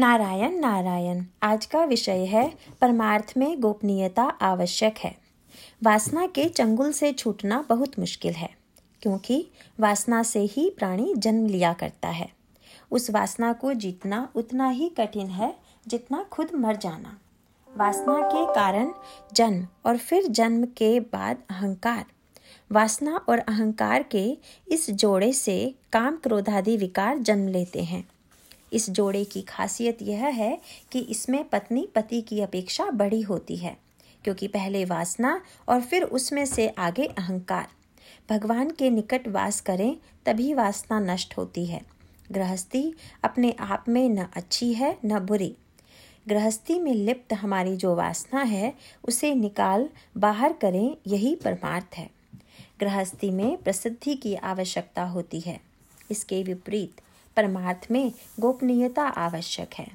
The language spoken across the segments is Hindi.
नारायण नारायण, आज का विषय है, परमार्थ में गोपनीयता आवश्यक है। वासना के चंगुल से छूटना बहुत मुश्किल है, क्योंकि वासना से ही प्राणी जन्म लिया करता है। उस वासना को जीतना उतना ही कठिन है, जितना खुद मर जाना। वासना के कारण जन्म और फिर जन्म के बाद अहंकार। वासना और अहंकार के इस जोड़े से काम क्रोधादि विकार जन्म लेते हैं। इस जोड़े की खासियत यह है कि इसमें पत्नी पति की अपेक्षा बड़ी होती है, क्योंकि पहले वासना और फिर उसमें से आगे अहंकार। भगवान के निकट वास करें, तभी वासना नष्ट होती है। गृहस्थी अपने आप में न अच्छी है, न बुरी। गृहस्थी में लिप्त हमारी जो वासना है, उसे निकाल, बाहर करें, यही परमार्थ है। गृहस्थी में प्रसिद्धि की आवश्यकता होती है। इसके विपरीत परमार्थ में गोपनीयता आवश्यक है।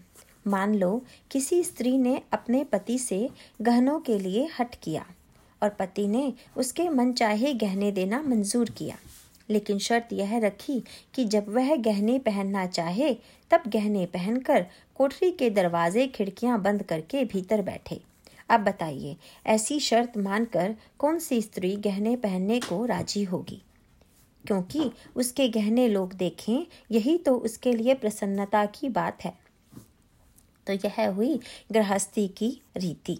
मान लो, किसी स्त्री ने अपने पति से गहनों के लिए हट किया और पति ने उसके मन चाहे गहने देना मंजूर किया। लेकिन शर्त यह रखी कि जब वह गहने पहनना चाहे, तब गहने पहनकर कोठरी के दरवाजे खिड़कियाँ बंद करके भीतर बैठे। अब बताइए, ऐसी शर्त मानकर कौन सी स्त्री गहने पहनने को राज़ी होगी? क्योंकि उसके गहने लोग देखें, यही तो उसके लिए प्रसन्नता की बात है। तो यह हुई गृहस्थी की रीति।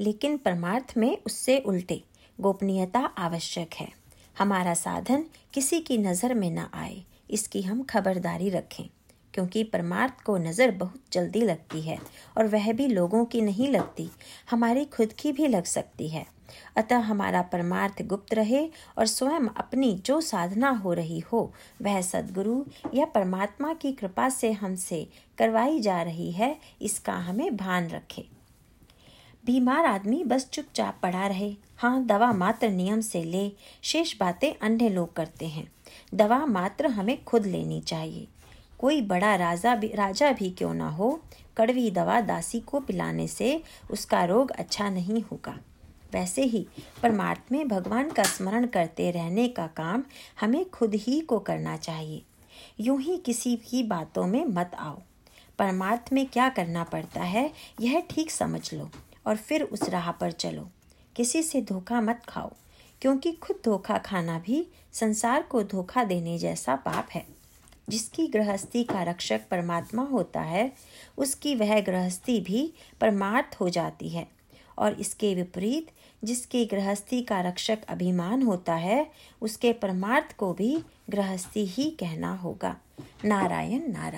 लेकिन परमार्थ में उससे उल्टे गोपनीयता आवश्यक है। हमारा साधन किसी की नज़र में न आए, इसकी हम खबरदारी रखें। क्योंकि परमार्थ को नज़र बहुत जल्दी लगती है और वह भी लोगों की नहीं लगती, हमारी खुद की भी लग सकती है। अतः हमारा परमार्थ गुप्त रहे और स्वयं अपनी जो साधना हो रही हो, वह सदगुरु या परमात्मा की कृपा से हमसे करवाई जा रही है, इसका हमें भान रखे। बीमार आदमी बस चुपचाप पड़ा रहे। हाँ दवा मात्र नियम से ले, शेष बातें अन्य लोग करते हैं। दवा मात्र हमें खुद लेनी चाहिए। कोई बड़ा राजा भी राजा भी क्यों ना हो? कड़वी दवा दासी को पिलाने से उसका रोग अच्छा नहीं होगा। वैसे ही परमार्थ में भगवान का स्मरण करते रहने का काम हमें खुद ही को करना चाहिए। यूँ ही किसी की बातों में मत आओ। परमार्थ में क्या करना पड़ता है, यह ठीक समझ लो और फिर उस राह पर चलो। किसी से धोखा मत खाओ, क्योंकि खुद धोखा खाना भी संसार को धोखा देने जैसा पाप है। जिसकी गृहस्थी का रक्षक परमात्मा होता है, उसकी वह गृहस्थी भी परमार्थ हो जाती है। और इसके विपरीत, जिसकी गृहस्थी का रक्षक अभिमान होता है, उसके परमार्थ को भी गृहस्थी ही कहना होगा। नारायण नारायण।